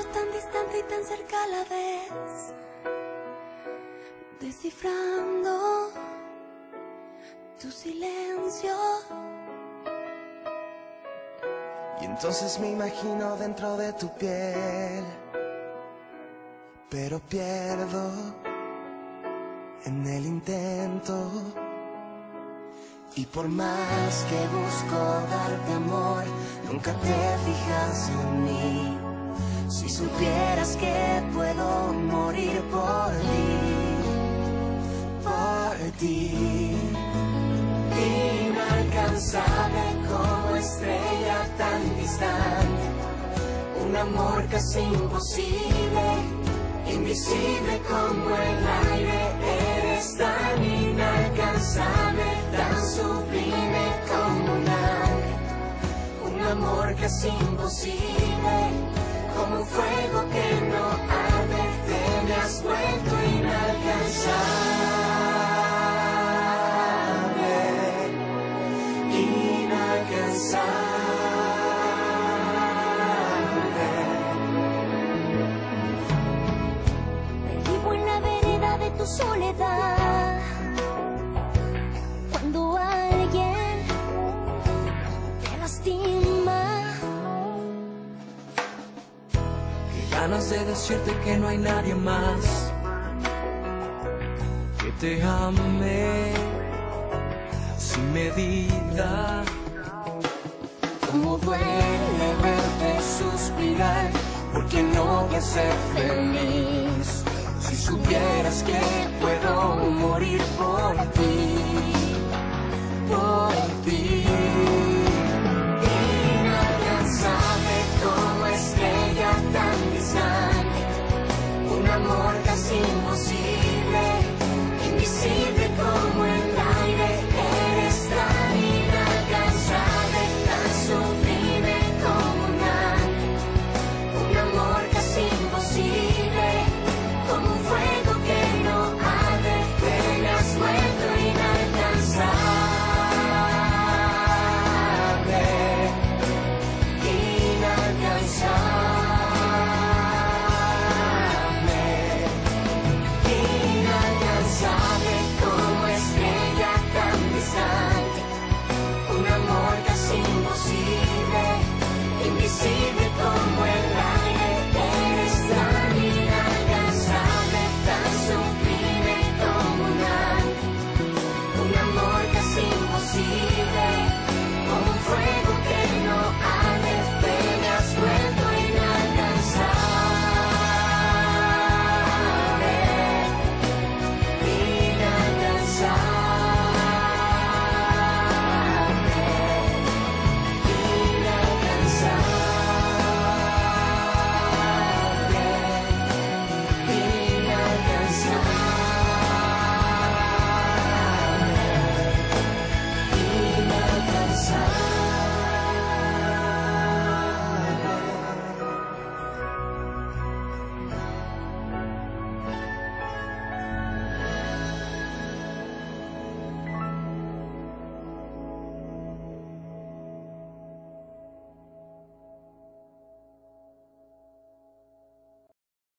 tan distante y tan cerca a la vez, descifrando tu silencio. Y entonces me imagino dentro de tu piel, pero pierdo en el intento. Y por más que busco darte amor, nunca te fijas en mí. Supieras que puedo morir por ti, por ti. Inalcanzable como estrella tan distante, un amor casi imposible, invisible como el aire, eres tan inalcanzable, tan sublime como un ángel, un amor casi imposible, fuego que no arde, te me has vuelto inalcanzable inalcanzable. Me vivo en la vereda de tu soledad. Ganas de decirte que no hay nadie más que te ame sin medida. como duele verte suspirar, Porque no voy a ser feliz si supieras que puedo morir por ti, por ti.